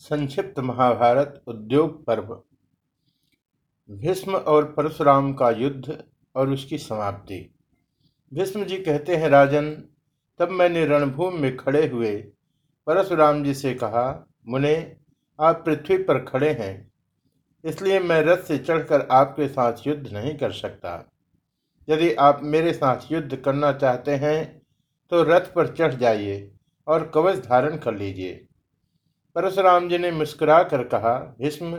संक्षिप्त महाभारत उद्योग पर्व। भीष्म और परशुराम का युद्ध और उसकी समाप्ति। भीष्म जी कहते हैं, राजन, तब मैंने रणभूमि में खड़े हुए परशुराम जी से कहा, मुने, आप पृथ्वी पर खड़े हैं, इसलिए मैं रथ से चढ़कर आपके साथ युद्ध नहीं कर सकता। यदि आप मेरे साथ युद्ध करना चाहते हैं तो रथ पर चढ़ जाइए और कवच धारण कर लीजिए। परशुराम जी ने मुस्कुरा कर कहा, भीष्म,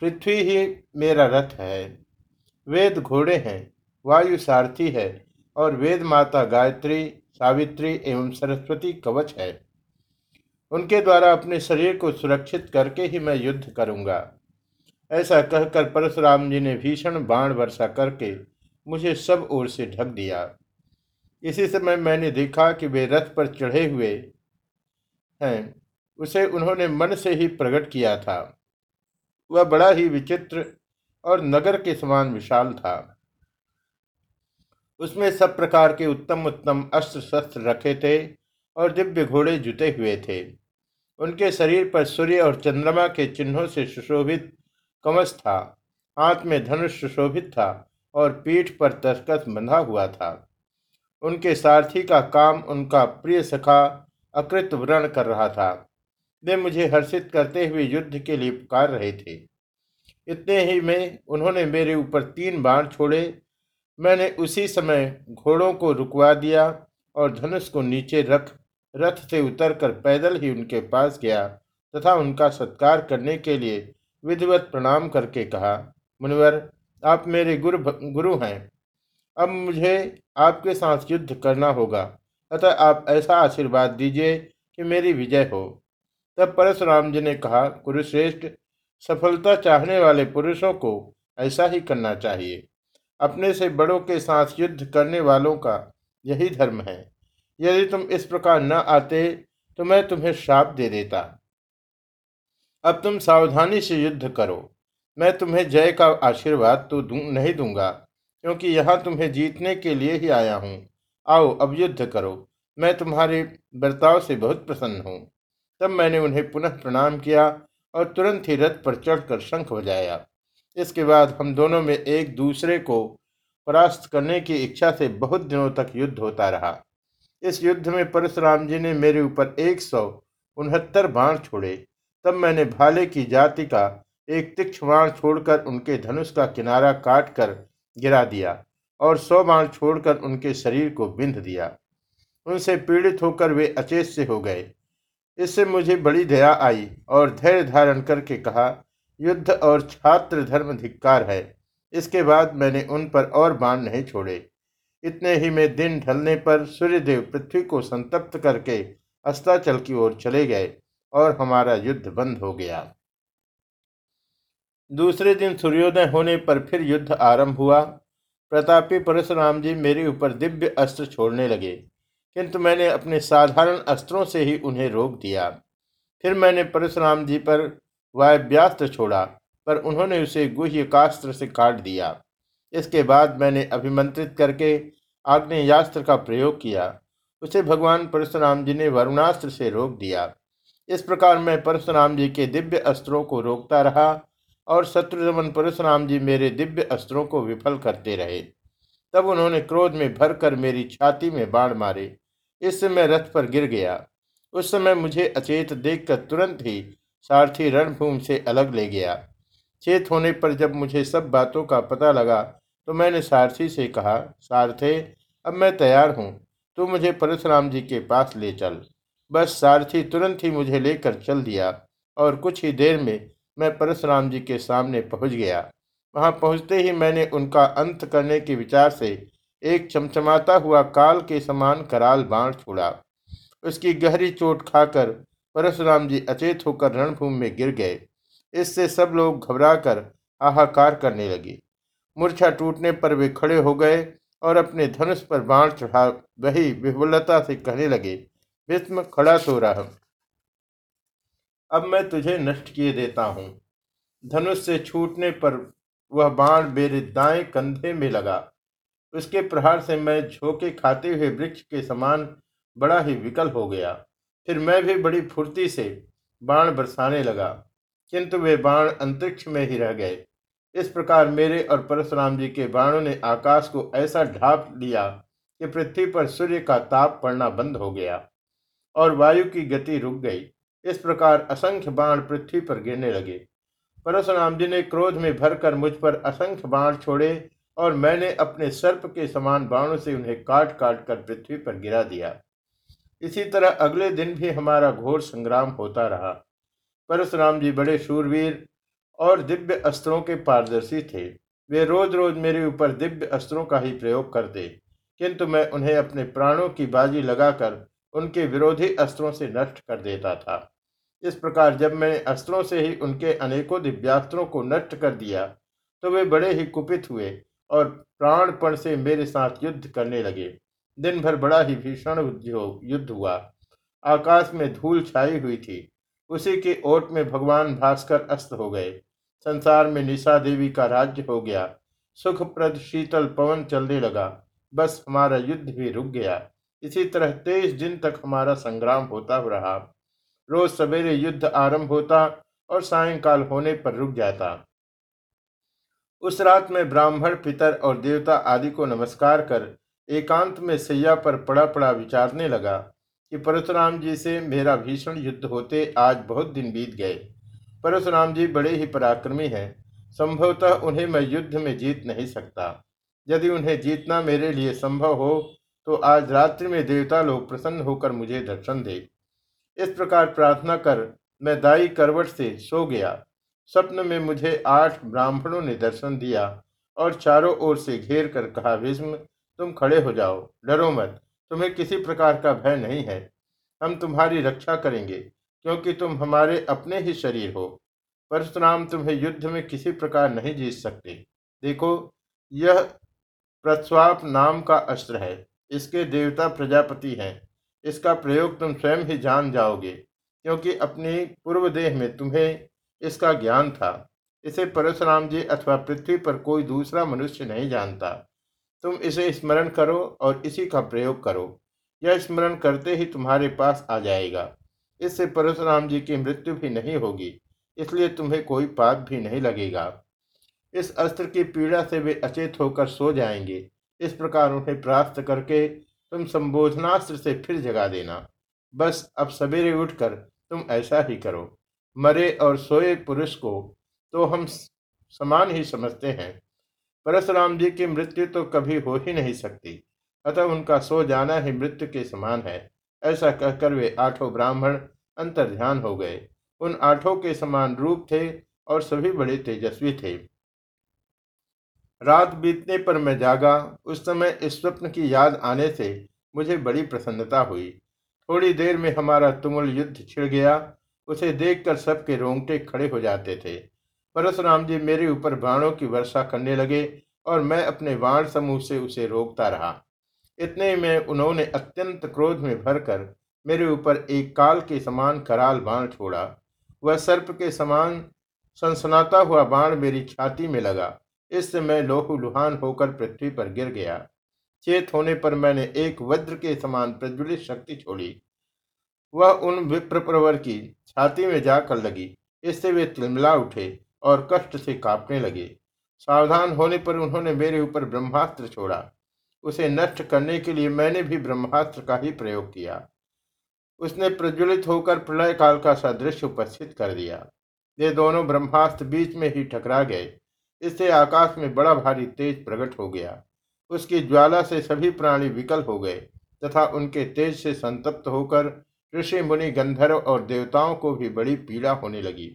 पृथ्वी ही मेरा रथ है। वेद घोड़े हैं, वायु सारथी है, और वेद माता गायत्री, सावित्री एवं सरस्वती कवच है। उनके द्वारा अपने शरीर को सुरक्षित करके ही मैं युद्ध करूँगा। ऐसा कहकर परशुराम जी ने भीषण बाण वर्षा करके मुझे सब ओर से ढक दिया। इसी समय मैंने देखा कि वे रथ पर चढ़े हुए हैं। उसे उन्होंने मन से ही प्रकट किया था। वह बड़ा ही विचित्र और नगर के समान विशाल था। उसमें सब प्रकार के उत्तम उत्तम अस्त्र शस्त्र रखे थे और दिव्य घोड़े जुटे हुए थे। उनके शरीर पर सूर्य और चंद्रमा के चिन्हों से सुशोभित कमस था। हाथ में धनुष सुशोभित था और पीठ पर तस्कस बंधा हुआ था। उनके सारथी का काम उनका प्रिय सखा अकृत व्रण कर रहा था। वे मुझे हर्षित करते हुए युद्ध के लिए पुकार रहे थे। इतने ही में उन्होंने मेरे ऊपर तीन बाण छोड़े। मैंने उसी समय घोड़ों को रुकवा दिया और धनुष को नीचे रख, रथ से उतरकर पैदल ही उनके पास गया तथा उनका सत्कार करने के लिए विधिवत प्रणाम करके कहा, मुनिवर, आप मेरे गुरु गुरु हैं। अब मुझे आपके साथ युद्ध करना होगा। अतः आप ऐसा आशीर्वाद दीजिए कि मेरी विजय हो। तब परशुराम जी ने कहा कुरुश्रेष्ठ सफलता चाहने वाले पुरुषों को ऐसा ही करना चाहिए। अपने से बड़ों के साथ युद्ध करने वालों का यही धर्म है। यदि तुम इस प्रकार न आते तो मैं तुम्हें श्राप दे देता। अब तुम सावधानी से युद्ध करो। मैं तुम्हें जय का आशीर्वाद तो दू, नहीं दूँगा क्योंकि यहाँ तुम्हें जीतने के लिए ही आया हूँ। आओ अब युद्ध करो। मैं तुम्हारे बर्ताव से बहुत प्रसन्न हूँ। तब मैंने उन्हें पुनः प्रणाम किया और तुरंत ही रथ पर चढ़कर शंख बजाया। इसके बाद हम दोनों में एक दूसरे को परास्त करने की इच्छा से बहुत दिनों तक युद्ध होता रहा। इस युद्ध में परशुराम जी ने मेरे ऊपर एक सौ उनहत्तर बाण छोड़े। तब मैंने भाले की जाति का एक तीक्ष बाण छोड़कर उनके धनुष का किनारा काट कर गिरा दिया और सौ बाण छोड़कर उनके शरीर को बिंध दिया। उनसे पीड़ित होकर वे अचेत से हो गए। इससे मुझे बड़ी दया आई और धैर्य धारण करके कहा, युद्ध और छात्र धर्म धिक्कार है। इसके बाद मैंने उन पर और बाण नहीं छोड़े। इतने ही में दिन ढलने पर सूर्यदेव पृथ्वी को संतप्त करके अस्ताचल की ओर चले गए और हमारा युद्ध बंद हो गया। दूसरे दिन सूर्योदय होने पर फिर युद्ध आरंभ हुआ। प्रतापी परशुराम जी मेरे ऊपर दिव्य अस्त्र छोड़ने लगे। किंतु मैंने अपने साधारण अस्त्रों से ही उन्हें रोक दिया। फिर मैंने परशुराम जी पर वायव्यास्त्र छोड़ा, पर उन्होंने उसे गुह्यकास्त्र से काट दिया। इसके बाद मैंने अभिमंत्रित करके आग्नेयास्त्र का प्रयोग किया। उसे भगवान परशुराम जी ने वरुणास्त्र से रोक दिया। इस प्रकार मैं परशुराम जी के दिव्य अस्त्रों को रोकता रहा और शत्रुदमन परशुराम जी मेरे दिव्य अस्त्रों को विफल करते रहे। तब उन्होंने क्रोध में भरकर मेरी छाती में बाढ़ मारे। इससे मैं रथ पर गिर गया। उस समय मुझे अचेत देखकर तुरंत ही सारथी रणभूमि से अलग ले गया। चेत होने पर जब मुझे सब बातों का पता लगा तो मैंने सारथी से कहा, सारथे, अब मैं तैयार हूँ। तू मुझे परशुराम जी के पास ले चल। बस सारथी तुरंत ही मुझे लेकर चल दिया और कुछ ही देर में मैं परशुराम जी के सामने पहुँच गया। वहाँ पहुँचते ही मैंने उनका अंत करने के विचार से एक चमचमाता हुआ काल के समान कराल बाण छोड़ा। उसकी गहरी चोट खाकर परशुराम जी अचेत होकर रणभूमि में गिर गए। इससे सब लोग घबराकर हाहाकार करने लगे। मूर्छा टूटने पर वे खड़े हो गए और अपने धनुष पर बाण चढ़ा वही विहुलता से कहने लगे भीष्म खड़ा तो रह अब मैं तुझे नष्ट किए देता हूँ। धनुष से छूटने पर वह बाण मेरे दाएँ कंधे में लगा। उसके प्रहार से मैं झोंके खाते हुए वृक्ष के समान बड़ा ही विकल हो गया। फिर मैं भी बड़ी फुर्ती से बाण बरसाने लगा, किंतु वे बाण अंतरिक्ष में ही रह गए। इस प्रकार मेरे और परशुराम जी के बाणों ने आकाश को ऐसा ढाप लिया कि पृथ्वी पर सूर्य का ताप पड़ना बंद हो गया और वायु की गति रुक गई। इस प्रकार असंख्य बाण पृथ्वी पर गिरने लगे। परशुराम जी ने क्रोध में भरकर मुझ पर असंख्य बाण छोड़े और मैंने अपने सर्प के समान बाणों से उन्हें काट काट कर पृथ्वी पर गिरा दिया। इसी तरह अगले दिन भी हमारा घोर संग्राम होता रहा। परशुराम जी बड़े शूरवीर और दिव्य अस्त्रों के पारदर्शी थे। वे रोज रोज मेरे ऊपर दिव्य अस्त्रों का ही प्रयोग करते, किंतु मैं उन्हें अपने प्राणों की बाजी लगाकर उनके विरोधी अस्त्रों से नष्ट कर देता था। इस प्रकार जब मैंने अस्त्रों से ही उनके अनेकों दिव्यास्त्रों को नष्ट कर दिया तो वे बड़े ही कुपित हुए और प्राणपण से मेरे साथ युद्ध करने लगे। दिन भर बड़ा ही भीषण युद्ध हुआ। आकाश में धूल छाई हुई थी। उसी के ओट में भगवान भास्कर अस्त हो गए। संसार में निशा देवी का राज्य हो गया। सुखप्रद शीतल पवन चलने लगा। बस हमारा युद्ध भी रुक गया। इसी तरह तेईस दिन तक हमारा संग्राम होता रहा। रोज सवेरे युद्ध आरंभ होता और सायंकाल होने पर रुक जाता। उस रात में ब्राह्मण, पितर और देवता आदि को नमस्कार कर एकांत में सैया पर पड़ा पड़ा विचारने लगा कि परशुराम जी से मेरा भीषण युद्ध होते आज बहुत दिन बीत गए। परशुराम जी बड़े ही पराक्रमी हैं। संभवतः उन्हें मैं युद्ध में जीत नहीं सकता। यदि उन्हें जीतना मेरे लिए संभव हो तो आज रात्रि में देवता लोग प्रसन्न होकर मुझे दर्शन दे। इस प्रकार प्रार्थना कर मैं दाई करवट से सो गया। स्वप्न में मुझे आठ ब्राह्मणों ने दर्शन दिया और चारों ओर से घेर कर कहा भीष्म तुम खड़े हो जाओ। डरो मत। तुम्हें किसी प्रकार का भय नहीं है। हम तुम्हारी रक्षा करेंगे, क्योंकि तुम हमारे अपने ही शरीर हो। परशुराम, तुम्हें युद्ध में किसी प्रकार नहीं जीत सकते। देखो, यह प्रस्वाप नाम का अस्त्र है। इसके देवता प्रजापति हैं। इसका प्रयोग तुम स्वयं ही जान जाओगे, क्योंकि अपनी पूर्व देह में तुम्हें इसका ज्ञान था। इसे परशुराम जी अथवा पृथ्वी पर कोई दूसरा मनुष्य नहीं जानता। तुम इसे स्मरण करो और इसी का प्रयोग करो। यह स्मरण करते ही तुम्हारे पास आ जाएगा। इससे परशुराम जी की मृत्यु भी नहीं होगी, इसलिए तुम्हें कोई पाप भी नहीं लगेगा। इस अस्त्र की पीड़ा से वे अचेत होकर सो जाएँगे। इस प्रकार उन्हें प्राप्त करके तुम संबोधनास्त्र से फिर जगा देना। बस अब सवेरे उठकर तुम ऐसा ही करो। मरे और सोए पुरुष को तो हम समान ही समझते हैं। परशुराम जी की मृत्यु तो कभी हो ही नहीं सकती, अतः उनका सो जाना ही मृत्यु के समान है। ऐसा कहकर वे आठों ब्राह्मण अंतर ध्यान हो गए। उन आठों के समान रूप थे और सभी बड़े तेजस्वी थे। रात बीतने पर मैं जागा। उस समय इस स्वप्न की याद आने से मुझे बड़ी प्रसन्नता हुई। थोड़ी देर में हमारा तुमुल युद्ध छिड़ गया। उसे देखकर सबके रोंगटे खड़े हो जाते थे। परशुराम जी मेरे ऊपर बाणों की वर्षा करने लगे और मैं अपने बाण समूह से उसे रोकता रहा। इतने में उन्होंने अत्यंत क्रोध में भरकर मेरे ऊपर एक काल के समान कराल बाण छोड़ा। वह सर्प के समान सनसनाता हुआ बाण मेरी छाती में लगा। इससे मैं लोहू लुहान होकर पृथ्वी पर गिर गया। चेत होने पर मैंने एक वज्र के समान प्रज्वलित शक्ति छोड़ी। वह उन विप्रवर की छाती में जाकर लगी। इससे वे तिलमिला उठे और कष्ट से कांपने लगे। सावधान होने पर उन्होंने मेरे ऊपर ब्रह्मास्त्र छोड़ा। उसे नष्ट करने के लिए मैंने भी ब्रह्मास्त्र का ही प्रयोग किया। उसने प्रज्वलित होकर प्रलय काल का सदृश उपस्थित कर दिया। ये दोनों ब्रह्मास्त्र बीच में ही टकरा गए। इससे आकाश में बड़ा भारी तेज प्रकट हो गया। उसकी ज्वाला से सभी प्राणी विकल हो गए तथा उनके तेज से संतप्त होकर ऋषि मुनि गंधर्व और देवताओं को भी बड़ी पीड़ा होने लगी।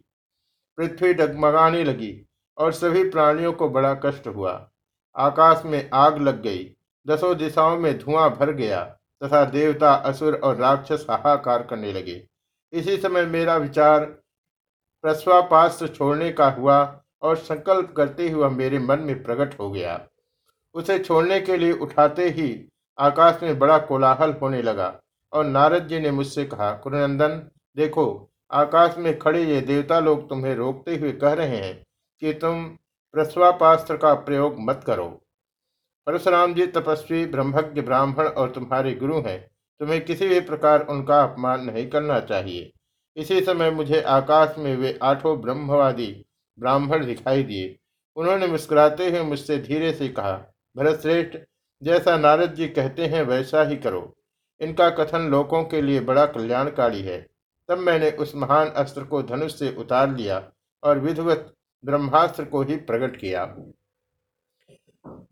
पृथ्वी डगमगाने लगी और सभी प्राणियों को बड़ा कष्ट हुआ। आकाश में आग लग गई, दसों दिशाओं में धुआँ भर गया तथा देवता, असुर और राक्षस हाहाकार करने लगे। इसी समय मेरा विचार प्रस्वापास्त्र छोड़ने का हुआ और संकल्प करते हुआ मेरे मन में प्रकट हो गया। उसे छोड़ने के लिए उठाते ही आकाश में बड़ा कोलाहल होने लगा। और नारद जी ने मुझसे कहा कुरनंदन देखो, आकाश में खड़े ये देवता लोग तुम्हें रोकते हुए कह रहे हैं कि तुम प्रस्वापास्त्र का प्रयोग मत करो। परशुराम जी तपस्वी, ब्रह्मज्ञ, ब्राह्मण और तुम्हारे गुरु हैं। तुम्हें किसी भी प्रकार उनका अपमान नहीं करना चाहिए। इसी समय मुझे आकाश में वे आठों ब्रह्मवादी ब्राह्मण दिखाई दिए। उन्होंने मुस्कुराते हुए मुझसे धीरे से कहा भरत श्रेष्ठ जैसा नारद जी कहते हैं, वैसा ही करो। इनका कथन लोगों के लिए बड़ा कल्याणकारी है। तब मैंने उस महान अस्त्र को धनुष से उतार लिया और विधिवत ब्रह्मास्त्र को ही प्रकट किया।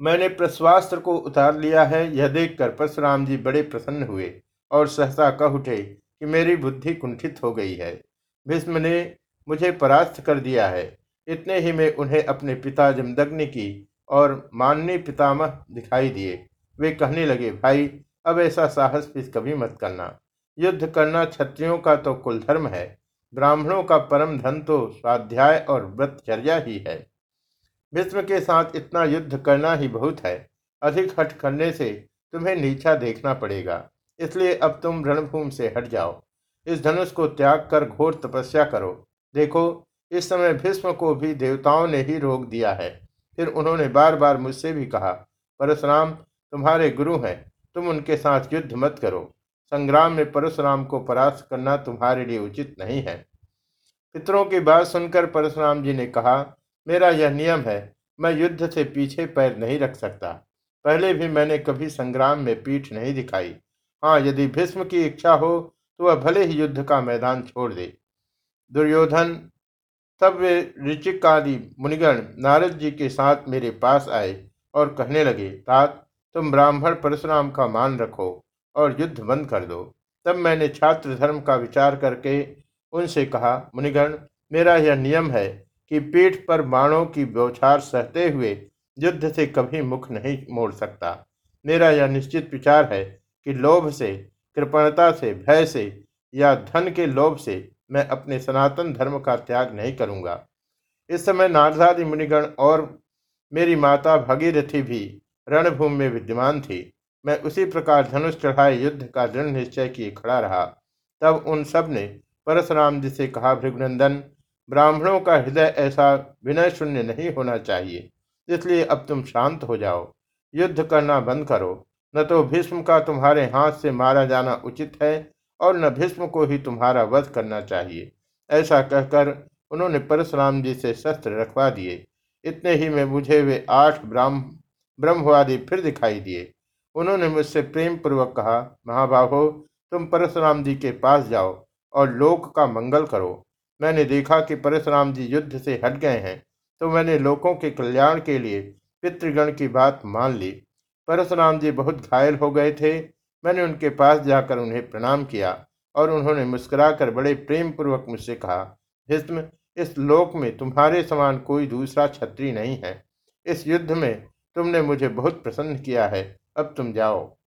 मैंने प्रश्वास्त्र को उतार लिया है। यह देखकर परशुराम जी बड़े प्रसन्न हुए और सहसा कह उठे कि मेरी बुद्धि कुंठित हो गई है। भीष्म ने मुझे परास्त कर दिया है। इतने ही में उन्हें अपने पिता जमदग्नि की और माननी पितामह दिखाई दिए। वे कहने लगे, भाई अब ऐसा साहस भी कभी मत करना। युद्ध करना क्षत्रियों का तो कुल धर्म है, ब्राह्मणों का परम धन तो स्वाध्याय और व्रतचर्या ही है। विश्व के साथ इतना युद्ध करना ही बहुत है, अधिक हट करने से तुम्हें नीचा देखना पड़ेगा, इसलिए अब तुम रणभूमि से हट जाओ। इस धनुष को त्याग कर घोर तपस्या करो। देखो, इस समय भीष्म को भी देवताओं ने ही रोक दिया है। फिर उन्होंने बार बार मुझसे भी कहा, परशुराम, तुम्हारे गुरु हैं। तुम उनके साथ युद्ध मत करो। संग्राम में परशुराम को परास्त करना तुम्हारे लिए उचित नहीं है। पितरों की बात सुनकर परशुराम जी ने कहा, मेरा यह नियम है, मैं युद्ध से पीछे पैर नहीं रख सकता। पहले भी मैंने कभी संग्राम में पीठ नहीं दिखाई। हाँ यदि भीष्म की इच्छा हो तो वह भले ही युद्ध का मैदान छोड़ दे। दुर्योधन, तब वे ऋचिकादि मुनिगण नारद जी के साथ मेरे पास आए और कहने लगे, तात तुम ब्राह्मण परशुराम का मान रखो और युद्ध बंद कर दो। तब मैंने छात्र धर्म का विचार करके उनसे कहा, मुनिगण, मेरा यह नियम है कि पीठ पर बाणों की बौछार सहते हुए युद्ध से कभी मुख नहीं मोड़ सकता। मेरा यह निश्चित विचार है कि लोभ से, कृपणता से, भय से या धन के लोभ से मैं अपने सनातन धर्म का त्याग नहीं करूँगा। इस समय नारदादि मुनिगण और मेरी माता भगीरथी भी रणभूमि में विद्यमान थी। मैं उसी प्रकार धनुष चढ़ाए युद्ध का दृढ़ निश्चय किए खड़ा रहा। तब उन सबने परशुराम जी से कहा, भृगनंदन, ब्राह्मणों का हृदय ऐसा विनय शून्य नहीं होना चाहिए, इसलिए अब तुम शांत हो जाओ। युद्ध करना बंद करो। न तो भीष्म का तुम्हारे हाथ से मारा जाना उचित है और न भीष्म को ही तुम्हारा वध करना चाहिए। ऐसा कहकर उन्होंने परशुराम जी से शस्त्र रखवा दिए। इतने ही में मुझे वे आठ ब्राह्म ब्रह्मवादी फिर दिखाई दिए। उन्होंने मुझसे प्रेम पूर्वक कहा, महाबाहो, तुम परशुराम जी के पास जाओ और लोक का मंगल करो। मैंने देखा कि परशुराम जी युद्ध से हट गए हैं तो मैंने लोगों के कल्याण के लिए पितृगण की बात मान ली। परशुराम जी बहुत घायल हो गए थे। मैंने उनके पास जाकर उन्हें प्रणाम किया और उन्होंने मुस्कुराकर बड़े प्रेम पूर्वक मुझसे कहा भीष्म इस लोक में तुम्हारे समान कोई दूसरा छत्री नहीं है। इस युद्ध में तुमने मुझे बहुत प्रसन्न किया है। अब तुम जाओ।